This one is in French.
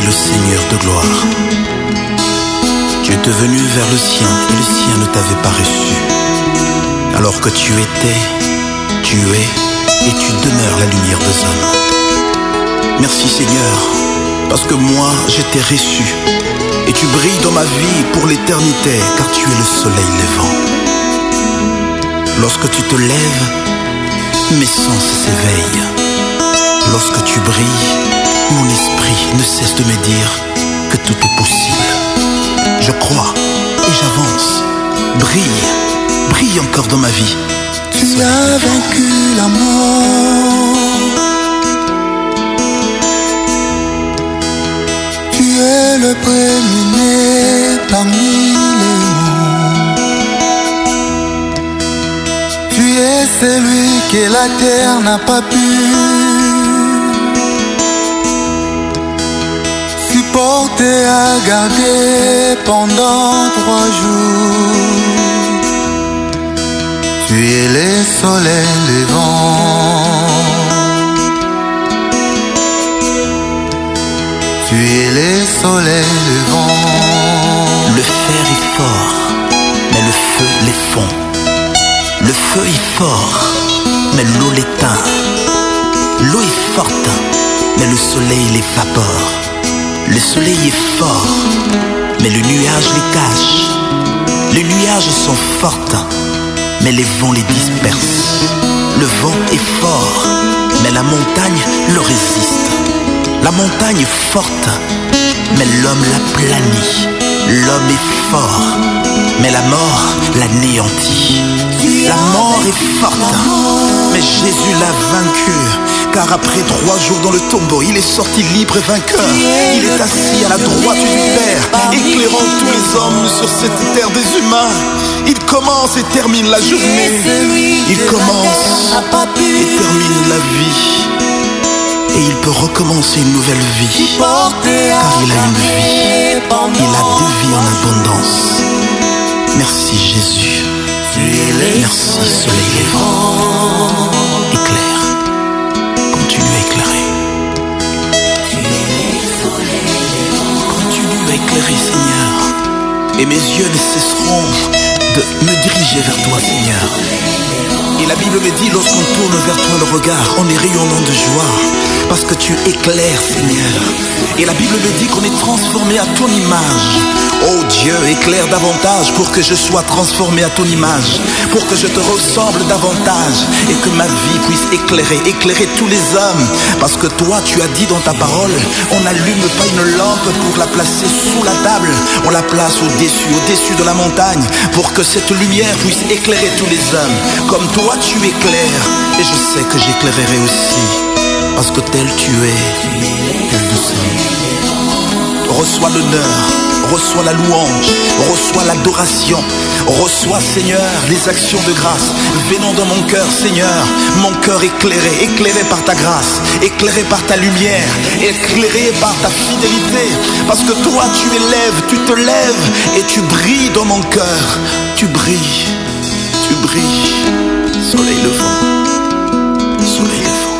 le Seigneur de gloire. Tu es venu vers le sien et le sien ne t'avait pas reçu. Alors que tu étais, tu es et tu demeures la lumière des hommes. Merci Seigneur, parce que moi je t'ai reçu et tu brilles dans ma vie pour l'éternité car tu es le soleil levant. Lorsque tu te lèves, mes sens s'éveillent. Lorsque tu brilles, mon esprit ne cesse de me dire que tout est possible. Je crois et j'avance. Brille, brille encore dans ma vie. Tu as vaincu la mort. Tu es le premier parmi les mondes. Tu es celui que la terre n'a pas pu supporter à garder pendant trois jours. Tu es le soleil levant. Tu es le soleil levant. Le fer est fort, mais le feu les fond. Le feu est fort, mais l'eau l'éteint. L'eau est forte, mais le soleil l'évapore. Le soleil est fort, mais le nuage les cache. Les nuages sont fortes, mais les vents les dispersent. Le vent est fort, mais la montagne le résiste. La montagne est forte, mais l'homme la planit. L'homme est fort, mais la mort l'anéantit. La mort est forte, mais Jésus l'a vaincu. Car après trois jours dans le tombeau, il est sorti libre et vainqueur. Il est assis à la droite du Père, éclairant tous les hommes sur cette terre des humains. Il commence et termine la journée. Il commence et termine la vie. Et il peut recommencer une nouvelle vie. Car il a une vie. Il a deux vies en abondance. Merci Jésus. Seigneur. Et mes yeux ne cesseront de me diriger vers toi Seigneur. Et la Bible me dit, lorsqu'on tourne vers toi le regard, on est rayonnant de joie, parce que tu éclaires, Seigneur. Et la Bible me dit qu'on est transformé à ton image. Oh Dieu, éclaire davantage pour que je sois transformé à ton image, pour que je te ressemble davantage et que ma vie puisse éclairer, éclairer tous les hommes. Parce que toi, tu as dit dans ta parole, on n'allume pas une lampe pour la placer sous la table, on la place au-dessus, au-dessus de la montagne, pour que cette lumière puisse éclairer tous les hommes. Comme toi, tu éclaires, et je sais que j'éclairerai aussi, parce que tel tu es, tel nous sommes. Reçois l'honneur, reçois la louange, reçois l'adoration, reçois Seigneur les actions de grâce venant dans mon cœur Seigneur, mon cœur éclairé, éclairé par ta grâce, éclairé par ta lumière, éclairé par ta fidélité, parce que toi tu élèves, tu te lèves et tu brilles dans mon cœur, tu brilles, tu brilles, soleil levant, soleil levant.